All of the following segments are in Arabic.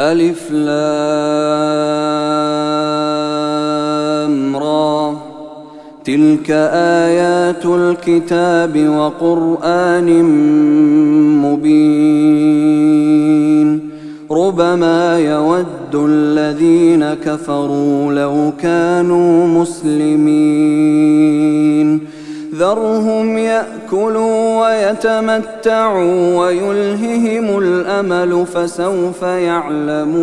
ألف لام را. تلك آيات الكتاب وقرآن مبين. ربما يود الذين كفروا لو كانوا مسلمين. ذرهم يأكلوا ويتمتعوا ويلههم الأمل فسوف يعلمون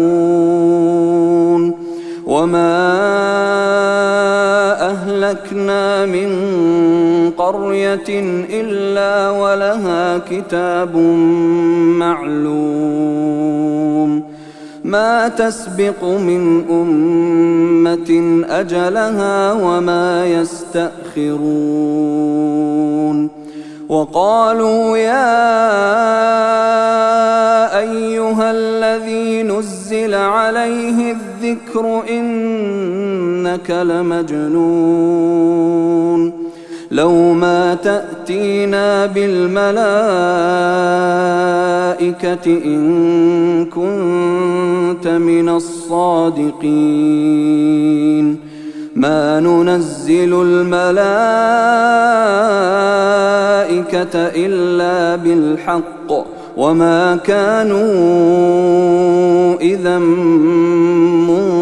وما أهلكنا من قرية إلا ولها كتاب معلوم ما تسبق من أمة أجلها وما يستأخرون وقالوا يا أيها الذي نزل عليه الذكر إنك لمجنون لو ما تأتينا بالملائكة إن كنت من الصادقين. ما ننزل الملائكة إلا بالحق وما كانوا إذا منظرين.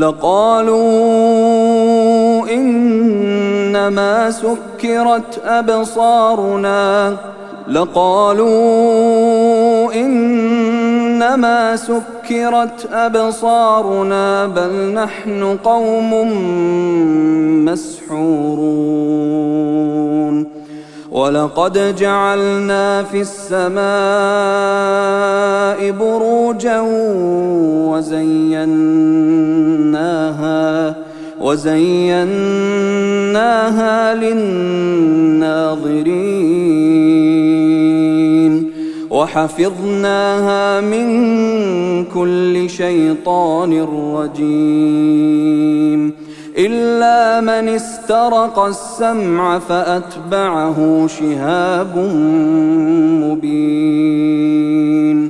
لقالوا إنما سكرت أبصارنا. لقالوا إنما سكرت أبصارنا بل نحن قوم مسحورون. ولقد جعلنا في السماء بروجا وزيناها وزيناها للناظرين. وحفظناها من كل شيطان رجيم. إلا من استرق السمع فأتبعه شهاب مبين.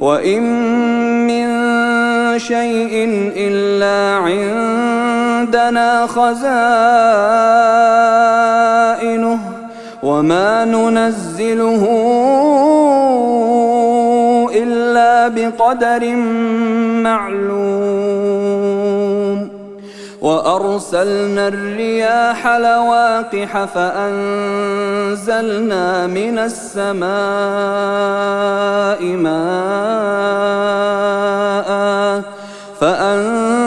وإن من شيء إلا عندنا خزائنه وما ننزله إلا بقدر معلوم وأرسلنا الرياح لواقح فأنزلنا من السماء ماء فأنزلنا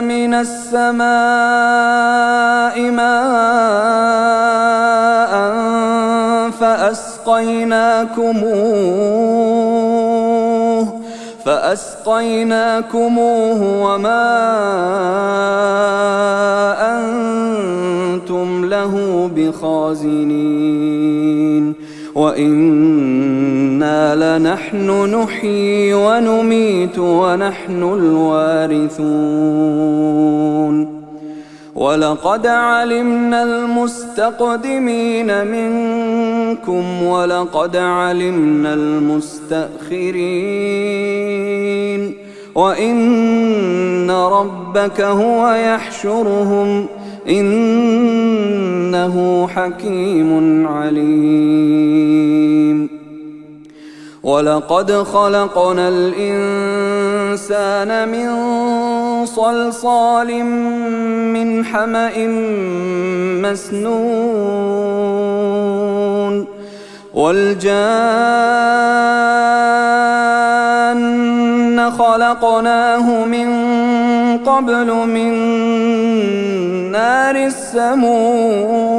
من السماء ماء فأسقيناكموه فأسقيناكموه وما أنتم له بخازنين وإن إنا لنحن نحيي ونميت ونحن الوارثون ولقد علمنا المستقدمين منكم ولقد علمنا المستأخرين. وإن ربك هو يحشرهم إنه حكيم عليم. ولقد خلقنا الإنسان من صلصال من حمأ مسنون. والجان خلقناه من قبل من نار السموم.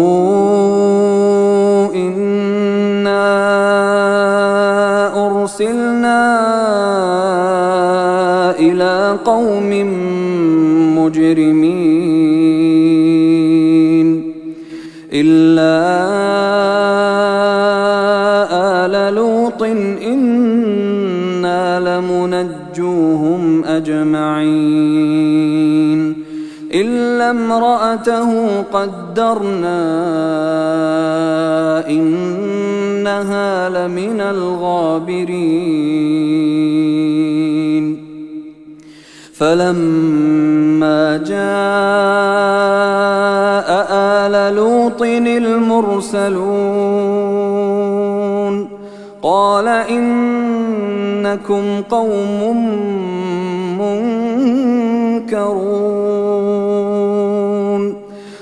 الغابرين فلما جاء آل لوط المرسلون قال إنكم قوم منكرون.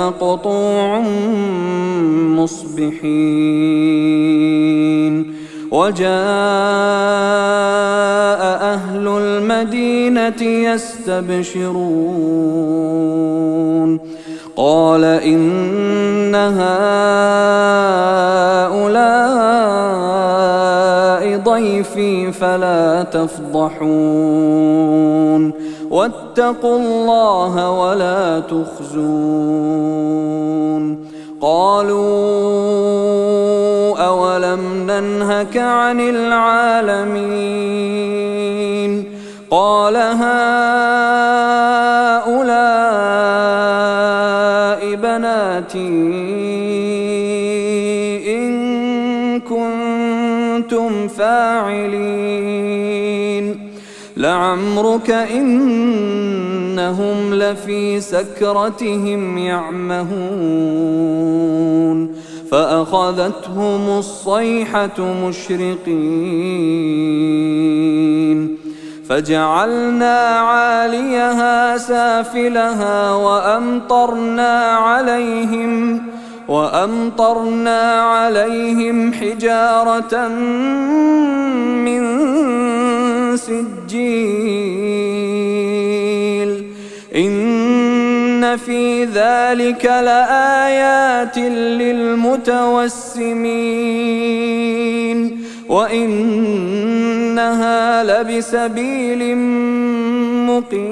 مقطوع مصبحين. وجاء أهل المدينة يستبشرون. قال إن هؤلاء ضيفي فلا تفضحون. واتقوا الله ولا تخزون. قالوا أولم ننهك عن العالمين؟ قال هؤلاء لعمرك إنهم لفي سكرتهم يعمهون فأخذتهم الصيحة مشرقين فجعلنا عاليها سافلها وأمطرنا عليهم وأمطرنا عليهم حجارة من سجيل إن في ذلك لآيات للمتوسمين. وإنها لبسبيل مقيم.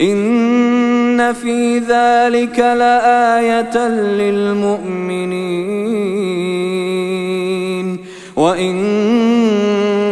إن في ذلك لآية للمؤمنين. وإن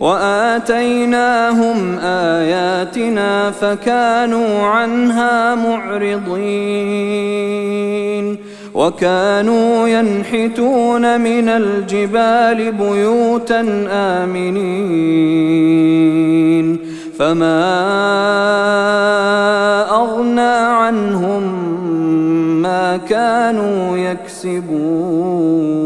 وآتيناهم آياتنا فكانوا عنها معرضين وكانوا ينحتون من الجبال بيوتا آمنين فما أغنى عنهم ما كانوا يكسبون